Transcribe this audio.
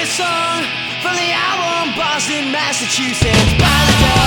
favorite song from the album Boston, Massachusetts. By the